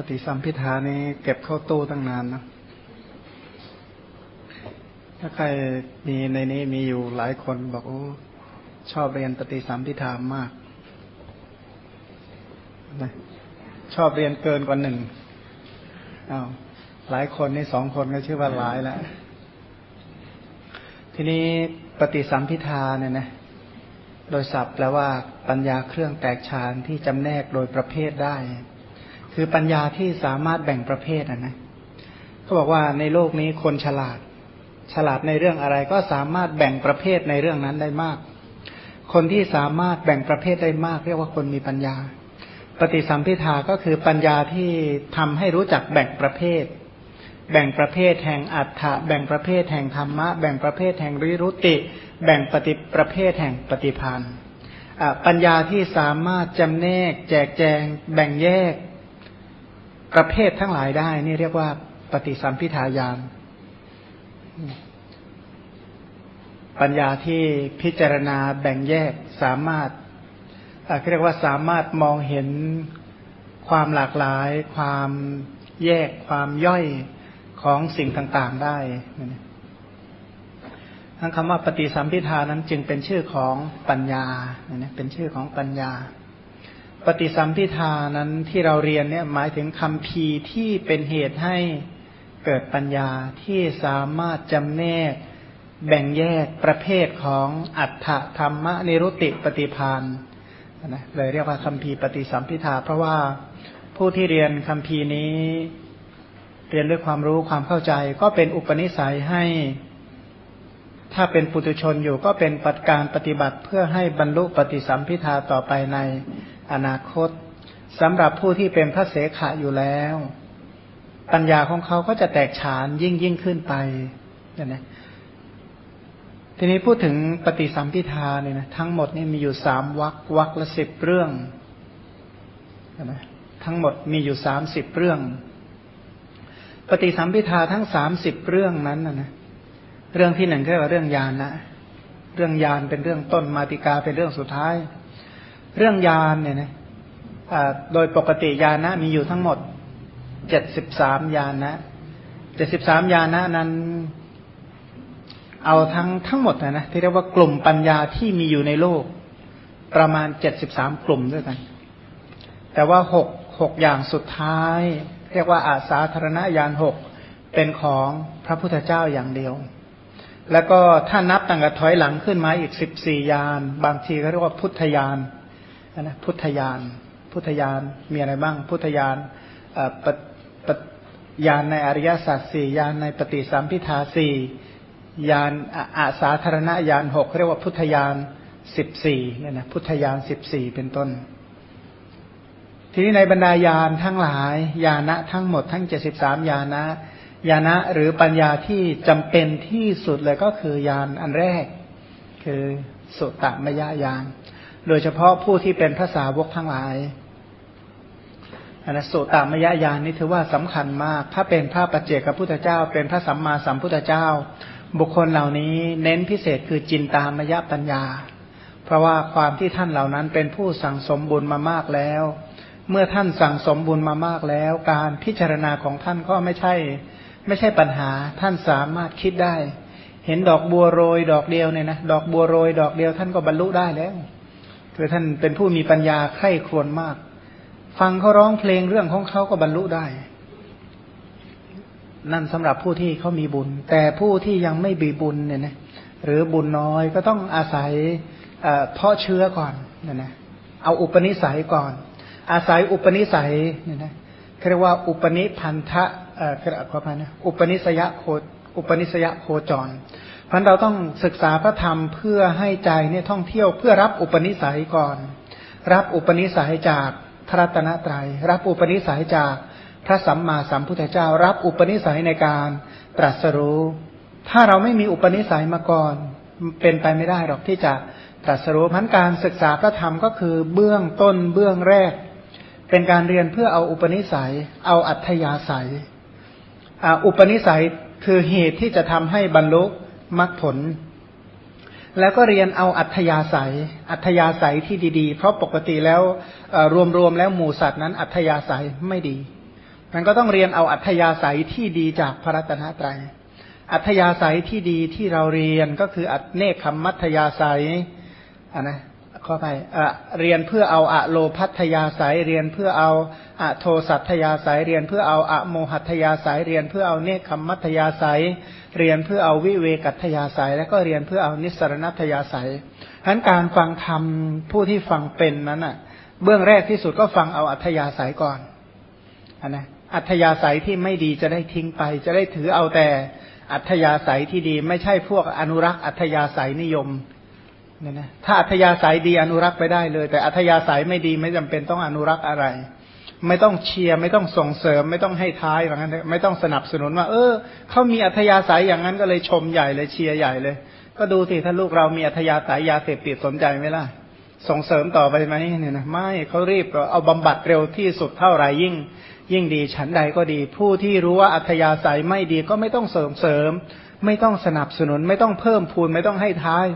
ปฏิสัมพิธานี่เก็บเข้าตู้ตั้งนานนะ ถ้าใครมีในนี้มีอยู่หลายคนบอกโอ้ชอบเรียนปฏิสัมพิธามากนะชอบเรียนเกินกว่าหนึ่งอา้าวหลายคนนี่สองคนก็ชื่อว่าหลายแล้ว ทีนี้ปฏิสัมพิธาเนี่ยนะ โดยศัพท์แปลว่าปัญญาเครื่องแตกฉานที่จำแนกโดยประเภทได้ คือปัญญาที่สามารถแบ่งประเภทนะนะเขาบอกว่าในโลกนี้คนฉลาด ฉลาดในเรื่องอะไรก็สามารถแบ่งประเภทในเรื่องนั้นได้มาก คนที่สามารถแบ่งประเภทได้มาก เรียกว่าคนมีปัญญา ปฏิสัมพิทาก็คือปัญญาที่ทำให้รู้จักแบ่งประเภท แบ่งประเภทแห่งอัฏฐะแบ่งประเภทแห่งธรรมะ แบ่งประเภทแห่งริรุติ แบ่งปฏิประเภทแห่งปฏิพันธ์ปัญญาที่สามารถจำแนก แจกแจง แบ่งแยก ประเภททั้งหลายได้ นี่เรียกว่าปฏิสัมพิทายานปัญญาที่พิจารณาแบ่งแยกสามารถเรียกว่าสามารถมองเห็นความหลากหลาย ความแยกความย่อยของสิ่งต่างๆได้ทั้งคำว่าปฏิสัมพิทานั้นจึงเป็นชื่อของปัญญาเป็นชื่อของปัญญา ปฏิสัมพิทานั้นที่เราเรียนเนี่ยหมายถึงคำพีที่เป็นเหตุให้เกิดปัญญาที่สามารถจำแนก แบ่งแยกประเภทของอัฏฐธรรมนิรุติปฏิพานนะเลยเรียกว่าคำพีปฏิสัมพิทาเพราะว่าผู้ที่เรียนคำพีนี้ เรียนด้วยความรู้ความเข้าใจ ก็เป็นอุปนิสัยให้ ถ้าเป็นปุถุชนอยู่ก็เป็นปัจการปฏิบัติเพื่อให้บรรลุปฏิสัมพิทาต่อไปใน อนาคตสำหรับผู้ที่เป็นพระเสขะอยู่แล้ว ปัญญาของเขาก็จะแตกฉานยิ่งยิ่งขึ้นไปเนี่ยนะทีนี้พูดถึงปฏิสัมพิทาเนี่ยนะทั้งหมดนี่มีอยู่สามวักวักละสิบเรื่องนะทั้งหมดมีอยู่สามสิบเรื่อง ปฏิสัมพิทาทั้งสามสิบเรื่องนั้นนะนะเรื่องที่หนึ่งก็ว่าเรื่องยานนะเรื่องยานเป็นเรื่องต้นมาติกาเป็นเรื่องสุดท้าย เรื่องยานเนี่ยนะโดยปกติยานะมีอยู่ทั้งหมดเจ็ดสิบสามยานนะเจ็ดสิบสามยานะนั้น เอาทั้งทั้งหมดนะนะที่เรียกว่ากลุ่มปัญญาที่มีอยู่ในโลก ประมาณเจ็ดสิบสามกลุ่มด้วยกัน แต่ว่าหกหกอย่างสุดท้าย เรียกว่าอาสาธารณญาณหกเป็นของพระพุทธเจ้าอย่างเดียว แล้วก็ถ้านับตั้งแต่ถอยหลังขึ้นมาอีกสิบสี่ยาน บางทีเขาเรียกว่าพุทธยาน นะพุทธยาน พุทธยานมีอะไรบ้าง พุทธยานปปยานในอริยสัจสี่ยานในปฏิสัมพิทาสี่ยานอาสาธารณญาณหกเรียกว่าพุทธญาณสิบสี่เนี่ยนะพุทธญาณสิบสี่เป็นต้น ทีนี้ในบรรดาญาณทั้งหลายญาณะทั้งหมดทั้งเจ็ดสิบสามญาณะญาณะหรือปัญญาที่จำเป็นที่สุดเลยก็คือญาณอันแรก คือสุตตมยญาณ โดยเฉพาะผู้ที่เป็นภาษาวกทั้งหลายอันสุตตมยญาณนี่ถือว่าสำคัญมาก ถ้าเป็นพระปัจเจกพุทธเจ้า เป็นพระสัมมาสัมพุทธเจ้า บุคคลเหล่านี้เน้นพิเศษคือจินตามยปัญญา เพราะว่าความที่ท่านเหล่านั้นเป็นผู้สั่งสมบุญมามากแล้ว เมื่อท่านสั่งสมบุญมามากแล้ว การพิจารณาของท่านก็ไม่ใช่ ไม่ใช่ปัญหา ท่านสามารถคิดได้ เห็นดอกบัวโรย ดอกเดียวเนี่ยนะ ดอกบัวโรย ดอกเดียวท่านก็บรรลุได้แล้ว คือท่านเป็นผู้มีปัญญาไข้ครวนมาก ฟังเขาร้องเพลงเรื่องของเขาก็บรรลุได้ นั่นสำหรับผู้ที่เขามีบุญ แต่ผู้ที่ยังไม่บีบุญเนี่ยนะหรือบุญน้อยก็ต้องอาศัยเพาะเชื้อก่อนเนี่ยนะเอาอุปนิสัยก่อน อาศัยอุปนิสัยเนี่ยนะเรียกว่าอุปนิพันธะเอ่อขออภัยนะอุปนิสยโคอุปนิสยโคจร เพราะเราต้องศึกษาพระธรรมเพื่อให้ใจเนี่ยท่องเที่ยวเพื่อรับอุปนิสัยก่อน รับอุปนิสัยจากพระตนะตรยัย รับอุปนิสัยจากพระสัมมาสัมพุทธเจ้า รับอุปนิสัยในการตรัสรู้ ถ้าเราไม่มีอุปนิสัยมาก่อน เป็นไปไม่ได้หรอกที่จะตรัสรู้พันการศึกษาพระธรรมก็คือเบื้องต้นเบื้องแรก เป็นการเรียนเพื่อเอาอุปนิสัย เอาอัธยาศัย อุปนิสัยคือเหตุที่จะทำให้บรรลุ มรรคผล แล้วก็เรียนเอาอัธยาศัย อัธยาศัยที่ดีๆ เพราะปกติแล้วรวมๆแล้วหมูสัตว์นั้น อัธยาศัยไม่ดีมันก็ต้องเรียนเอาอัธยาศัยที่ดีจากพระรัตนตรัย อัธยาศัยที่ดีที่เราเรียนก็คืออัตเนคขมัธยาศัยอะนะ ข้อไปเรียนเพื่อเอาอะโลพัทยาศัยเรียนเพื่อเอาอะโทสัทยาศัยเรียนเพื่อเอาอะโมหัทยาศัยเรียนเพื่อเอาเนคขมัธยาศัยเรียนเพื่อเอาวิเวกัตยาศัยและก็เรียนเพื่อเอานิสรณัตยาศัยฉะนั้นการฟังธรรมผู้ที่ฟังเป็นนั้นอะ เบื้องแรกที่สุดก็ฟังเอาอัธยาศัยก่อนอนนะอัธยาศัยที่ไม่ดีจะได้ทิ้งไป จะได้ถือเอาแต่อัธยาศัยที่ดี ไม่ใช่พวกอนุรักษ์อัธยาศัยนิยม เนี่ยนะถ้าอัธยาศัยดีอนุรักษ์ไปได้เลย แต่อัธยาศัยไม่ดีไม่จำเป็นต้องอนุรักษ์อะไร ไม่ต้องเชียร์ไม่ต้องส่งเสริม ไม่ต้องให้ท้ายอย่างนั้นไม่ต้องสนับสนุนว่า เออเขามีอัธยาศัยอย่างนั้นก็เลยชมใหญ่เลยเชียร์ใหญ่เลย ก็ดูสิถ้าลูกเรามีอัธยาศัยยาเสพติดสนใจไหมล่ะส่งเสริมต่อไปไหมเนี่ยนะไม่เขารีบเอาบำบัดเร็วที่สุดเท่าไหร่ยิ่ง ยิ่งดีฉันใดก็ดี ผู้ที่รู้ว่าอัธยาศัยไม่ดีก็ไม่ต้องเสริมเสริม ไม่ต้องสนับสนุน ไม่ต้องเพิ่มพูนไม่ต้องให้ท้าย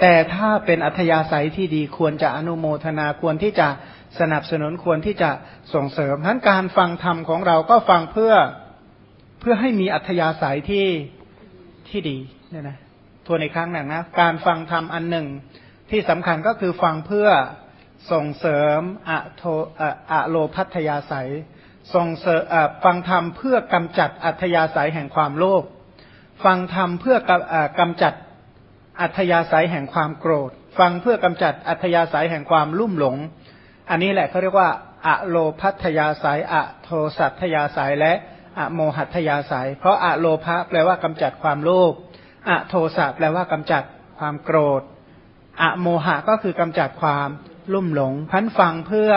แต่ถ้าเป็นอัธยาศัยที่ดีควรจะอนุโมทนาควรที่จะสนับสนุนควรที่จะส่งเสริมทั้นการฟังธรรมของเราก็ฟังเพื่อเพื่อให้มีอัธยาศัยที่ที่ดีเนี่ยนะทวนในครั้งหนึ่งนะการฟังธรรมอันหนึ่ง ที่สำคัญก็คือฟังเพื่อส่งเสริมอะโทอะโลพัทยาศัยส่งเสริมฟังธรรมเพื่อกำจัดอัธยาศัยแห่งความโลภฟังธรรมเพื่อกำจัด อัธยาศัยแห่งความโกรธ ฟังเพื่อกำจัดอัธยาศัยแห่งความลุ่มหลง อันนี้แหละเขาเรียกว่าอะโลพัทยาศัยอะโทสัทยาศัยและอะโมหัทยาศัย เพราะอะโลภะแปลว่ากำจัดความโลภอะโทสะแปลว่ากำจัดความโกรธอะโมหะก็คือกำจัดความลุ่มหลง พันฟังเพื่อ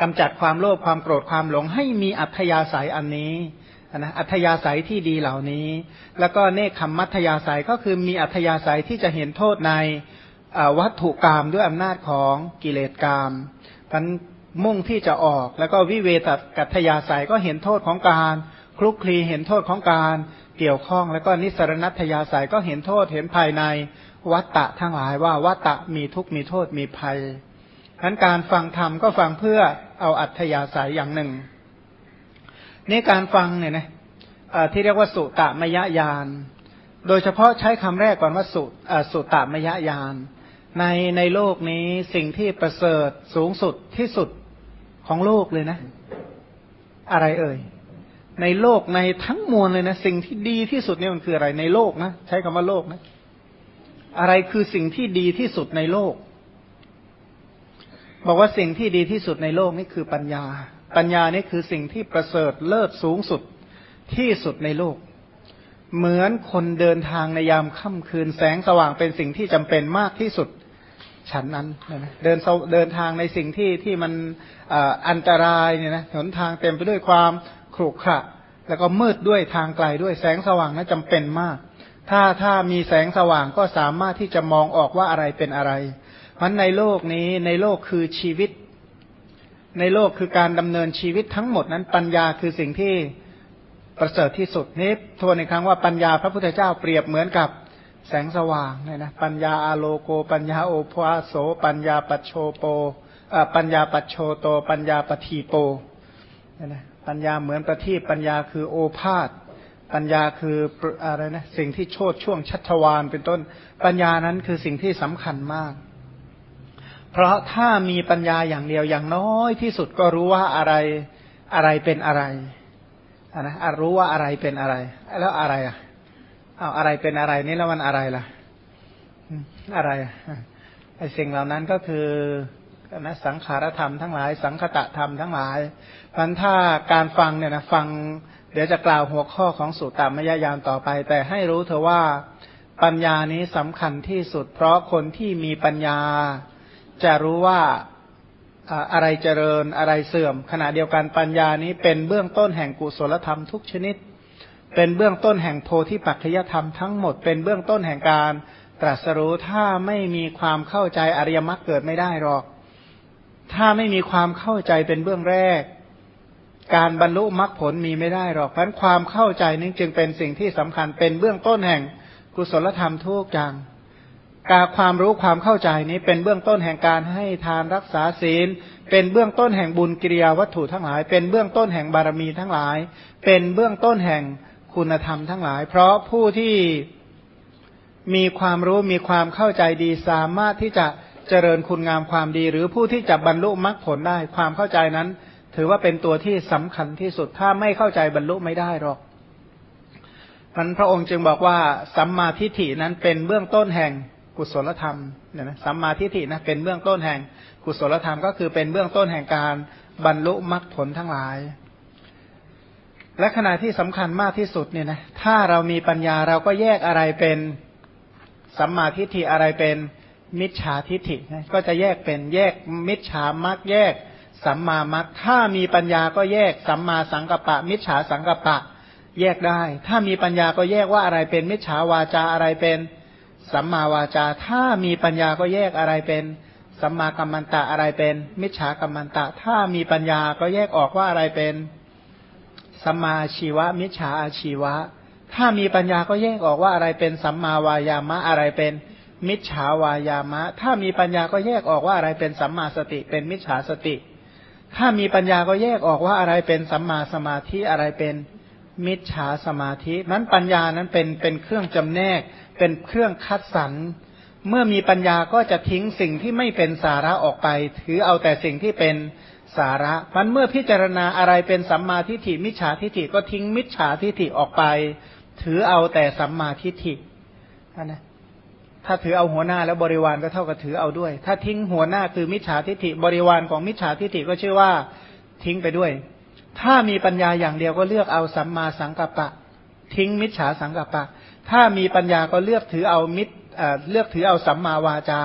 กำจัดความโลภความโกรธความหลงให้มีอัธยาศัยอันนี้ นะอัธยาศัยที่ดีเหล่านี้ แล้วก็เนคขมมัธยาศัยก็คือมีอัธยาศัยที่จะเห็นโทษในวัตถุกรรมด้วยอำนาจของกิเลสกรรมพันมุ่งที่จะออก แล้วก็วิเวตกัตยาศัยก็เห็นโทษของการคลุกคลีเห็นโทษของการเกี่ยวข้อง แล้วก็นิสรณัตยาศัยก็เห็นโทษเห็นภายในวัตตะทั้งหลายว่าวัตตะมีทุกข์มีโทษมีภัยทั้นการฟังธรรมก็ฟังเพื่อเอาอัธยาศัยอย่างหนึ่ง นี่การฟังเนี่ยนะที่เรียกว่าสุตมยญาณ โดยเฉพาะใช้คำแรกก่อนว่าสุสุตมยญาณ ในในโลกนี้สิ่งที่ประเสริฐสูงสุดที่สุดของโลกเลยนะ อะไรเอ่ย ในโลกในทั้งมวลเลยนะ สิ่งที่ดีที่สุดเนี่ยมันคืออะไรในโลกนะใช้คำว่าโลกนะ อะไรคือสิ่งที่ดีที่สุดในโลก บอกว่าสิ่งที่ดีที่สุดในโลกนี่คือปัญญา ปัญญานี่คือสิ่งที่ประเสริฐเลิศสูงสุดที่สุดในโลก เหมือนคนเดินทางในยามค่ำคืนแสงสว่างเป็นสิ่งที่จำเป็นมากที่สุดฉันนั้นเดินเดินทางในสิ่งที่ที่มันอันตรายเนี่ยนะหนทางเต็มไปด้วยความขรุขระแล้วก็มืดด้วยทางไกลด้วยแสงสว่างนั้นจำเป็นมาก ถ้าถ้ามีแสงสว่างก็สามารถที่จะมองออกว่าอะไรเป็นอะไรมันในโลกนี้ในโลกคือชีวิต ในโลกคือการดำเนินชีวิตทั้งหมดนั้นปัญญาคือสิ่งที่ประเสริฐที่สุดนี้ทวนอีกครั้งว่าปัญญาพระพุทธเจ้าเปรียบเหมือนกับแสงสว่างเนี่ยนะปัญญาอาโลโก ปัญญาโอภาโส ปัญญาปัจโชโปปัญญาปัจโชโต ปัญญาปทีโปเนี่ยนะปัญญาเหมือนประทีปปัญญาคือโอภาษปัญญาคืออะไรนะสิ่งที่โชดช่วงชัชวานเป็นต้นปัญญานั้นคือสิ่งที่สำคัญมาก เพราะถ้ามีปัญญาอย่างเดียวอย่างน้อยที่สุดก็รู้ว่าอะไรอะไรเป็นอะไรนะรู้ว่าอะไรเป็นอะไร แล้วอะไรอะเอาอะไรเป็นอะไรนี่แล้วมันอะไรล่ะ อะไรไอ้สิ่งเหล่านั้นก็คือนะสังขารธรรมทั้งหลาย สังคตะธรรมทั้งหลายพันถ้าการฟังเนี่ยนะฟัง เดี๋ยวจะกล่าวหัวข้อของสุตรตามยญาณต่อไป แต่ให้รู้เธอว่าปัญญานี้สำคัญที่สุด เพราะคนที่มีปัญญา จะรู้ว่าอะไรเจริญอะไรเสื่อม ขณะเดียวกันปัญญานี้เป็นเบื้องต้นแห่งกุศลธรรมทุกชนิด เป็นเบื้องต้นแห่งโพธิปัจจยธรรมทั้งหมด เป็นเบื้องต้นแห่งการตรัสรู้ถ้าไม่มีความเข้าใจอริยมรรคเกิดไม่ได้หรอก ถ้าไม่มีความเข้าใจเป็นเบื้องแรก การบรรลุมรรคผลมีไม่ได้หรอกเพราะความเข้าใจนี้จึงเป็นสิ่งที่สำคัญเป็นเบื้องต้นแห่งกุศลธรรมทุกอย่าง การความรู้ความเข้าใจนี้เป็นเบื้องต้นแห่งการให้ทานรักษาศีล เป็นเบื้องต้นแห่งบุญกิริยาวัตถุทั้งหลาย เป็นเบื้องต้นแห่งบารมีทั้งหลาย เป็นเบื้องต้นแห่งคุณธรรมทั้งหลาย เพราะผู้ที่มีความรู้มีความเข้าใจดีสามารถที่จะเจริญคุณงามความดี หรือผู้ที่จะบรรลุมรรคผลได้ความเข้าใจนั้น ถือว่าเป็นตัวที่สำคัญที่สุดถ้าไม่เข้าใจบรรลุไม่ได้หรอกมันพระองค์จึงบอกว่าสัมมาทิฏฐินั้นเป็นเบื้องต้นแห่ง กุศลธรรมเนี่ยนะสัมมาทิฏฐินะเป็นเบื้องต้นแห่งกุศลธรรมก็คือเป็นเบื้องต้นแห่งการบรรลุมรรคผลทั้งหลาย และขณะที่สำคัญมากที่สุดเนี่ยนะถ้าเรามีปัญญาเราก็แยกอะไรเป็นสัมมาทิฏฐิอะไรเป็นมิจฉาทิฏฐิก็จะแยกเป็นแยกมิจฉามรรคแยกสัมมามัคถ้ามีปัญญาก็แยกสัมมาสังกัปปะ มิจฉาสังกัปปะ แยกได้ ถ้ามีปัญญาก็แยกว่าอะไรเป็นมิจฉาวาจาอะไรเป็น สัมมาวาจา ถ้ามีปัญญาก็แยกอะไรเป็นสัมมากัมมันตะอะไรเป็น มิจฉากัมมันตะ ถ้ามีปัญญาก็แยกออกว่าอะไรเป็นสัมมาชีวะ มิจฉาอาชีวะ ถ้ามีปัญญาก็แยกออกว่าอะไรเป็นสัมมาวายามะอะไรเป็น มิจฉาวายามะ ถ้ามีปัญญาก็แยกออกว่าอะไรเป็นสัมมาสติ เป็นมิจฉาสติ ถ้ามีปัญญาก็แยกออกว่าอะไรเป็นสัมมาสมาธิอะไรเป็นมิจฉาสมาธินั้นปัญญานั้นเป็นเป็นเครื่องจำแนก เป็นเครื่องคัดสรรเมื่อมีปัญญาก็จะทิ้งสิ่งที่ไม่เป็นสาระออกไป ถือเอาแต่สิ่งที่เป็นสาระมันเมื่อพิจารณาอะไรเป็นสัมมาทิฏฐิมิจฉาทิฏฐิก็ทิ้งมิจฉาทิฏฐิออกไป ถือเอาแต่สัมมาทิฏฐินะถ้าถือเอาหัวหน้าแล้วบริวารก็เท่ากับถือเอาด้วย ถ้าทิ้งหัวหน้าคือมิจฉาทิฏฐิบริวารของมิจฉาทิฏฐิก็ชื่อว่าทิ้งไปด้วย ถ้ามีปัญญาอย่างเดียวก็เลือกเอาสัมมาสังกัปปะ ทิ้งมิจฉาสังกัปปะ ถ้ามีปัญญาก็เลือกถือเอามิตรเลือกถือเอาสัมมาวาจา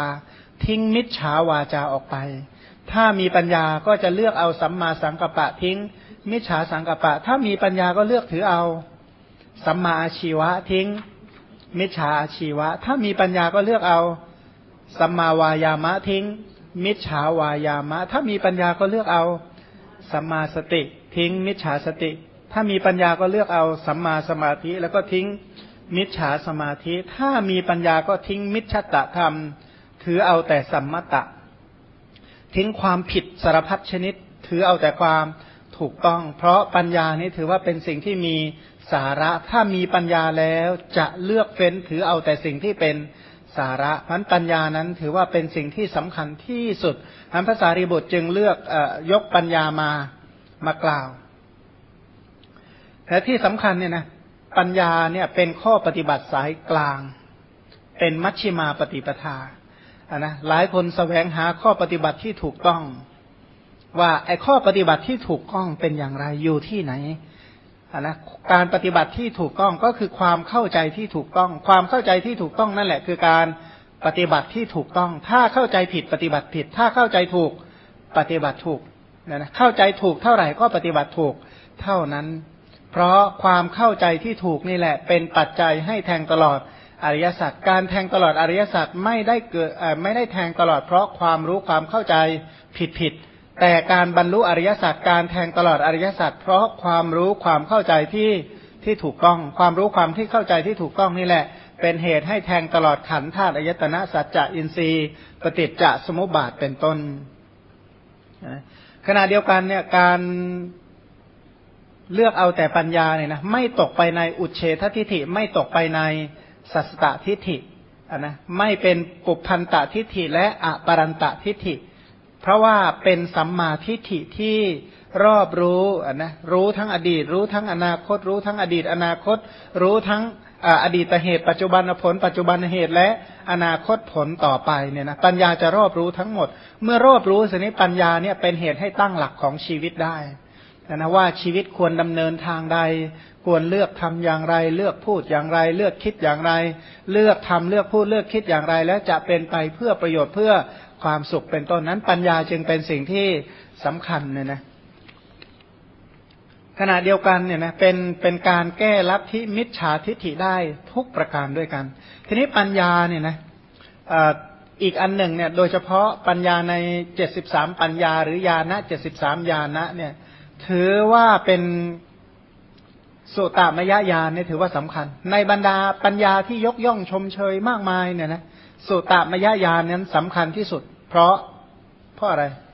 ทิ้งมิจฉาวาจาออกไป ถ้ามีปัญญาก็จะเลือกเอาสัมมาสังกัปปะทิ้ง มิจฉาสังกัปปะ ถ้ามีปัญญาก็เลือกถือเอาสัมมาอาชีวะทิ้ง มิจฉาอาชีวะ ถ้ามีปัญญาก็เลือกเอาสัมมาวายามะทิ้ง มิจฉาวายามะ ถ้ามีปัญญาก็เลือกเอาสัมมาสติ ทิ้ง มิจฉาสติ ถ้ามีปัญญาก็เลือกเอาสัมมาสมาธิแล้วก็ทิ้ง มิจฉาสมาธิ ถ้ามีปัญญาก็ทิ้งมิจฉตธรรม ถือเอาแต่สัมมตะ ทิ้งความผิดสารพัดชนิด ถือเอาแต่ความถูกต้อง เพราะปัญญานี้ถือว่าเป็นสิ่งที่มีสาระ ถ้ามีปัญญาแล้วจะเลือกเฟ้นถือเอาแต่สิ่งที่เป็นสาระพันปัญญานั้นถือว่าเป็นสิ่งที่สำคัญที่สุดพันภาษารีบุตรจึงเลือกอยกปัญญามามากล่าว แต่ที่สำคัญเนี่ยนะ ปัญญาเนี่ยเป็นข้อปฏิบัติสายกลาง เป็นมัชชิมาปฏิปทาอะนะหลายคนสแสวงหาข้อปฏิบัติที่ถูกต้อง ว่าไอ้ข้อปฏิบัติที่ถูกต้องเป็นอย่างไรอยู่ที่ไหนอะนะการปฏิบัติที่ถูกต้องก็คือความเข้าใจที่ถูกต้อง ความเข้าใจที่ถูกต้องนั่นแหละ คือการปฏิบัติที่ถูกต้อง ถ้าเข้าใจผิดปฏิบัติผิด ถ้าเข้าใจถูกปฏิบัติถูกนะนะเข้าใจถูกเท่าไหร่ก็ปฏิบัติถูกเท่านั้น เพราะความเข้าใจที่ถูกนี่แหละ เป็นปัจจัยให้แทงตลอดอริยสัจการแทงตลอดอริยสัจไม่ได้เกิดไม่ได้แทงตลอดเพราะความรู้ความเข้าใจผิดผิดแต่การบรรลุอริยสัจการแทงตลอดอริยสัจเพราะความรู้ความเข้าใจที่ที่ถูกต้อง ความรู้ความที่เข้าใจที่ถูกต้องนี่แหละ เป็นเหตุให้แทงตลอดขันธ์ธาตุอายตนะสัจจะอินทรีย์ปฏิจจสมุปบาทเป็นต้นขณะเดียวกันเนี่ยการ เลือกเอาแต่ปัญญาเนี่ยนะไม่ตกไปในอุเฉททิฏฐิไม่ตกไปในสัสตทิฏฐิอะนะไม่เป็นปุพันตทิฏฐิและอปรันตทิฏฐิ เพราะว่าเป็นสัมมาทิฏฐิที่รอบรู้อะนะรู้ทั้งอดีต รู้ทั้งอนาคต รู้ทั้งอดีต อนาคต รู้ทั้งอดีตเหตุ ปัจจุบันผล ปัจจุบันเหตุและอนาคตผลต่อไปเนี่ยนะปัญญาจะรอบรู้ทั้งหมด เมื่อรอบรู้สินี้ปัญญาเนี่ยเป็นเหตุให้ตั้งหลักของชีวิตได้ นะว่าชีวิตควรดำเนินทางใด ควรเลือกทำอย่างไร เลือกพูดอย่างไร เลือกคิดอย่างไร เลือกทำเลือกพูดเลือกคิดอย่างไร แล้วจะเป็นไปเพื่อประโยชน์เพื่อความสุขเป็นต้นนั้น ปัญญาจึงเป็นสิ่งที่สำคัญเนี่ยนะขณะเดียวกันเนี่ยนะเป็นเป็นการแก้ลัทธิมิจฉาทิฏฐิได้ทุกประการด้วยกัน ทีนี้ปัญญาเนี่ยนะอีกอันหนึ่งเนี่ยโดยเฉพาะปัญญาในเจ็ดสิบสามปัญญาหรือญาณะเจ็ดสิบสามญาณะเนี่ย ถือว่าเป็นสุตตามยญาณเนี่ยถือว่าสำคัญ ในบรรดาปัญญาที่ยกย่องชมเชยมากมายเนี่ยนะสุตตามยญาณนั้นสำคัญที่สุด เพราะเพราะอะไรเ